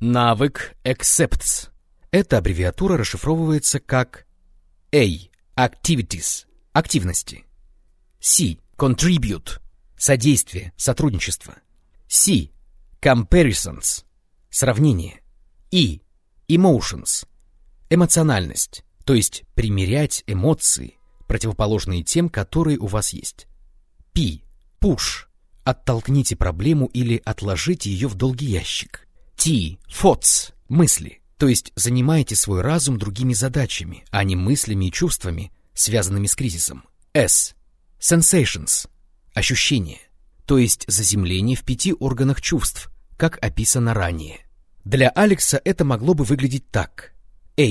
Навык accepts. Эта аббревиатура расшифровывается как A. Activities. Активности. C. Contribute. Содействие, сотрудничество. C. Comparisons. Сравнение. E. Emotions. Эмоциональность, то есть примерять эмоции, противоположные тем, которые у вас есть. P. Push. Оттолкните проблему или отложите ее в долгий ящик. T. Thoughts. Мысли. То есть занимайте свой разум другими задачами, а не мыслями и чувствами, связанными с кризисом. S. Sensations. Ощущения. То есть заземление в пяти органах чувств, как описано ранее. Для Алекса это могло бы выглядеть так. A.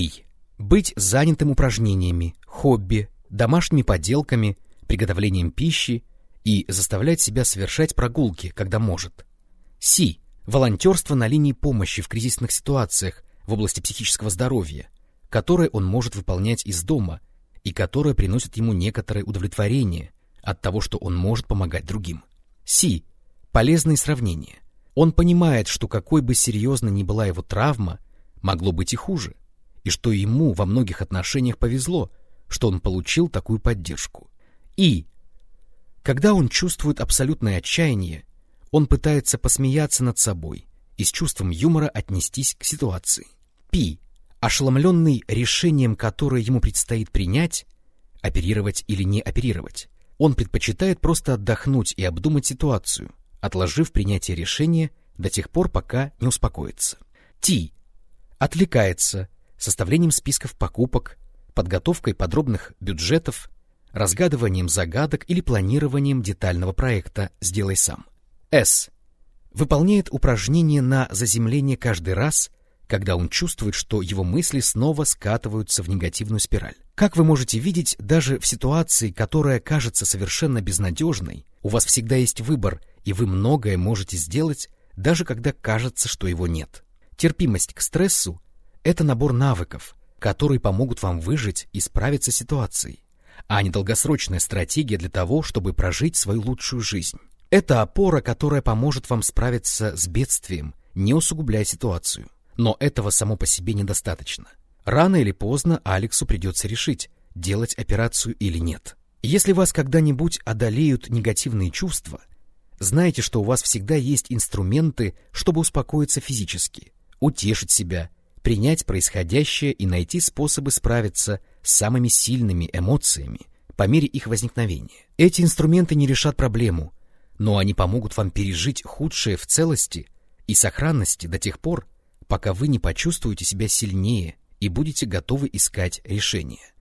Быть занятым упражнениями, хобби, домашними поделками, приготовлением пищи и заставлять себя совершать прогулки, когда может. С. Волонтерство на линии помощи в кризисных ситуациях в области психического здоровья, которое он может выполнять из дома и которое приносит ему некоторое удовлетворение от того, что он может помогать другим. С. Полезные сравнения. Он понимает, что какой бы серьезной ни была его травма, могло быть и хуже, и что ему во многих отношениях повезло, что он получил такую поддержку. И, когда он чувствует абсолютное отчаяние, он пытается посмеяться над собой и с чувством юмора отнестись к ситуации. Пи, ошеломленный решением, которое ему предстоит принять, оперировать или не оперировать, он предпочитает просто отдохнуть и обдумать ситуацию, отложив принятие решения до тех пор, пока не успокоится. Ти отвлекается составлением списков покупок, подготовкой подробных бюджетов, разгадыванием загадок или планированием детального проекта «Сделай сам». С. Выполняет упражнения на заземление каждый раз, когда он чувствует, что его мысли снова скатываются в негативную спираль. Как вы можете видеть, даже в ситуации, которая кажется совершенно безнадежной, у вас всегда есть выбор, и вы многое можете сделать, даже когда кажется, что его нет. Терпимость к стрессу – это набор навыков, которые помогут вам выжить и справиться с ситуацией, а не долгосрочная стратегия для того, чтобы прожить свою лучшую жизнь. Это опора, которая поможет вам справиться с бедствием, не усугубляя ситуацию. Но этого само по себе недостаточно. Рано или поздно Алексу придется решить, делать операцию или нет. Если вас когда-нибудь одолеют негативные чувства, знайте, что у вас всегда есть инструменты, чтобы успокоиться физически, утешить себя, принять происходящее и найти способы справиться с самыми сильными эмоциями по мере их возникновения. Эти инструменты не решат проблему, но они помогут вам пережить худшее в целости и сохранности до тех пор, пока вы не почувствуете себя сильнее и будете готовы искать решение.